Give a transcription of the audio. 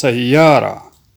سیارہ